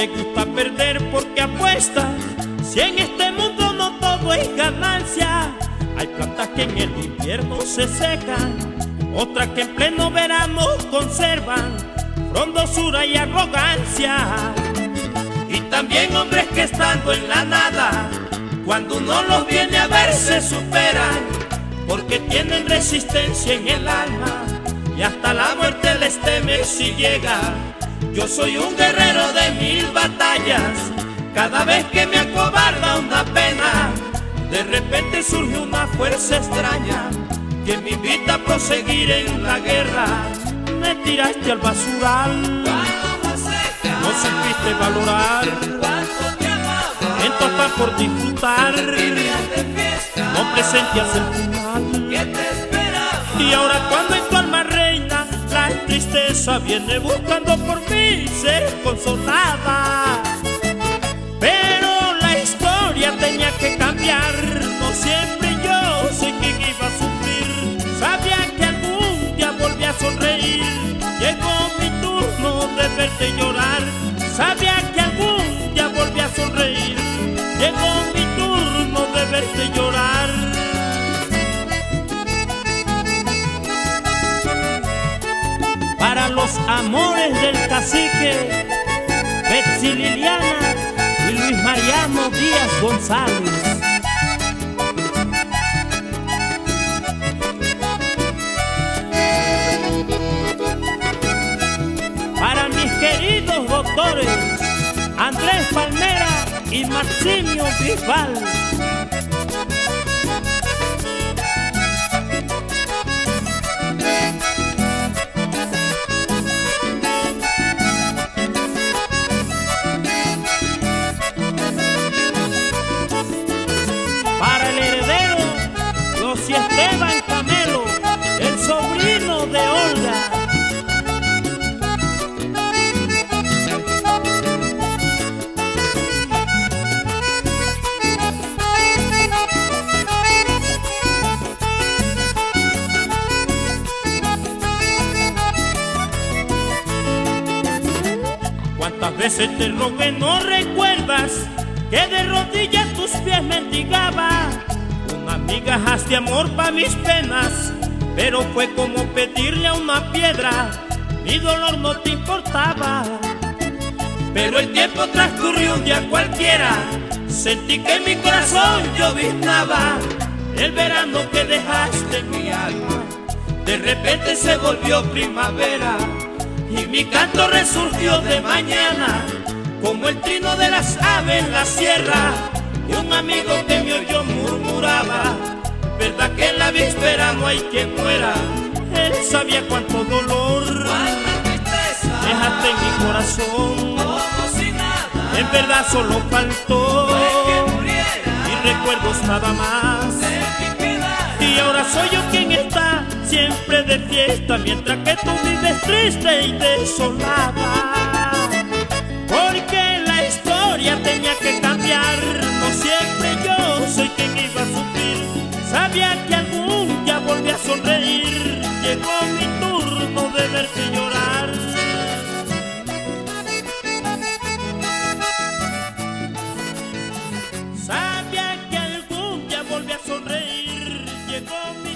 te gusta perder porque apuestas. Si en este mundo no todo es ganancia, hay plantas que en el invierno se secan, otras que en pleno verano conservan frondosura y arrogancia. Y también hombres que estando en la nada, cuando uno los viene a ver se superan, porque tienen resistencia en el alma y hasta la muerte les teme si llega. Yo soy un guerrero de mil batallas, cada vez que me acobarda una pena, de repente surge una fuerza extraña que me invita a proseguir en la guerra. Me tiraste al basural, no supiste valorar, en tu por disfrutar, no presentías el final. Y ahora cuando en tu alma tristeza viene buscando por mí ser consolada. Pero la historia tenía que cambiar, no siempre amores del cacique, Betsy Liliana y Luis Mariano Díaz González. Para mis queridos doctores, Andrés Palmera y Maximio Bisbal. ¿Cuántas veces te rogué no recuerdas que de rodillas tus pies mendigaba? Una migajas de amor pa' mis penas, pero fue como pedirle a una piedra, mi dolor no te importaba. Pero el tiempo transcurrió un día cualquiera, sentí que mi corazón lloviznaba, el verano que dejaste mi alma, de repente se volvió primavera y mi canto resurgió de mañana como el trino de las aves en la sierra. Y un amigo que me oyó murmuraba verdad que en la víspera no hay quien muera él sabía cuánto dolor. Dejaste en mi corazón. En verdad solo faltó. Y recuerdos nada más mientras que tú vives triste y desolada. Porque la historia tenía que cambiar, no siempre yo soy quien iba a sufrir. Sabía que algún día volví a sonreír, llegó mi turno de verte llorar. Sabía que algún día volví a sonreír, llegó mi